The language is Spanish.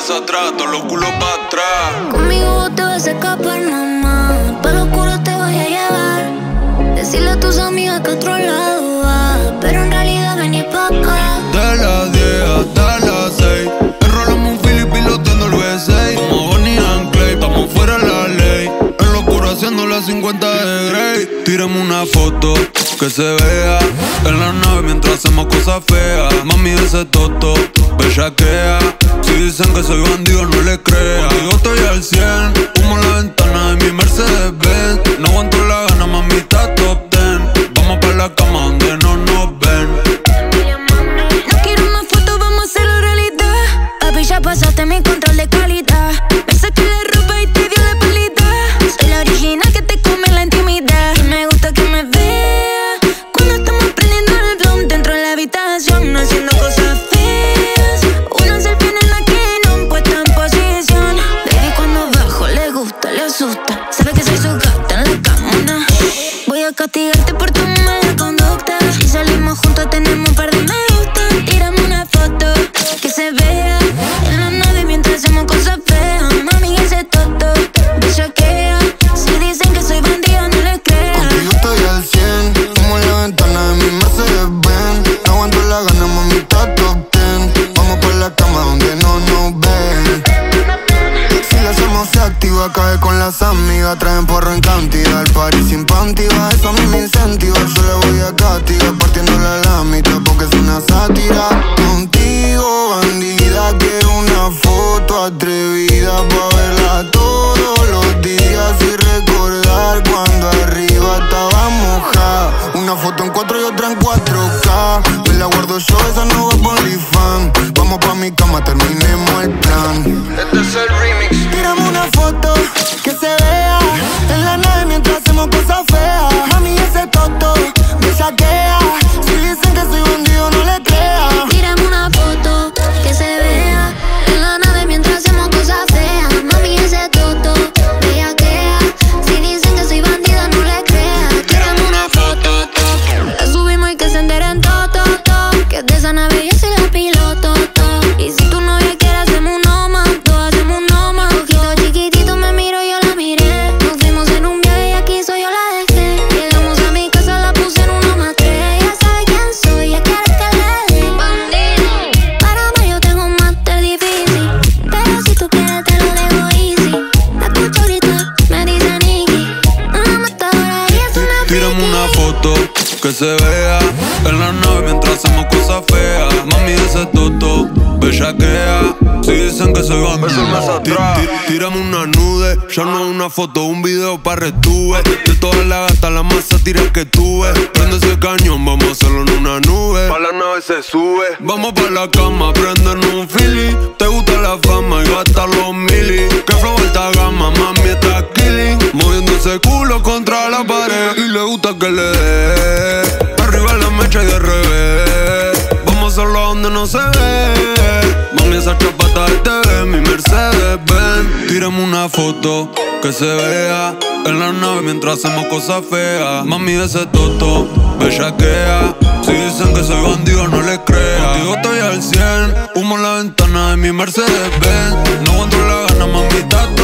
hacia atrás, todos los culos para atrás. Conmigo te vas a escapar, mamá. Para oscuro te voy a llevar. Decirle a tus amigas que otro lado va. Pero en realidad vení pa' acá. De las 10 hasta las 6. Enrolamos un Philip piloteando el V6. Como Bonnie and Clay, estamos fuera de la ley. En locura haciendo las 50 de Grey. Tírame una foto que se vea en la nave mientras hacemos cosas feas. Mami, ese toto, bellaquea. Si dicen que soy bandido, no le crea. Yo estoy al 100, humo la ventana de mi Mercedes Benz. No aguanto la gana, mami, está top 10. Vamos para la cama castigarte por se activa, cae con las amigas, traen porro en cantidad. El party sin panty va, eso a mí me incentiva. Yo le voy a castigar, partiéndola a la mitad porque es una sátira. Contigo, bandida, quiero una foto atrevida pa' verla todos los días y recordar cuando arriba estaba mojada. Una foto en 4 y otra en 4K. Me la guardo yo, esa no va por fan. Vamos pa' mi cama, terminemos el plan. Este es el remix. Tírame una foto que se vea en la nave mientras hacemos cosas feas. Mami, ese toto, bellaquea. Si dicen que soy bandido, Tí- tí- tírame una nude. Ya no una foto, un video pa' retuve. De todas las gatas, la más sátira que tuve. Prende ese cañón, vamos a hacerlo en una nube. Pa' la nave se sube. Vamos pa' la cama, prendernos un fili. Te gusta la fama y gastar los mili. Que flow alta gama, mami, no se ve. Mami, esa chapata de TV, mi Mercedes Benz. Tírame una foto que se vea en la nave mientras hacemos cosas feas. Mami, ese toto, bellaquea. Si dicen que soy bandido, no le creas. Contigo estoy al 100, humo en la ventana de mi Mercedes Benz. No aguanto la gana, mami,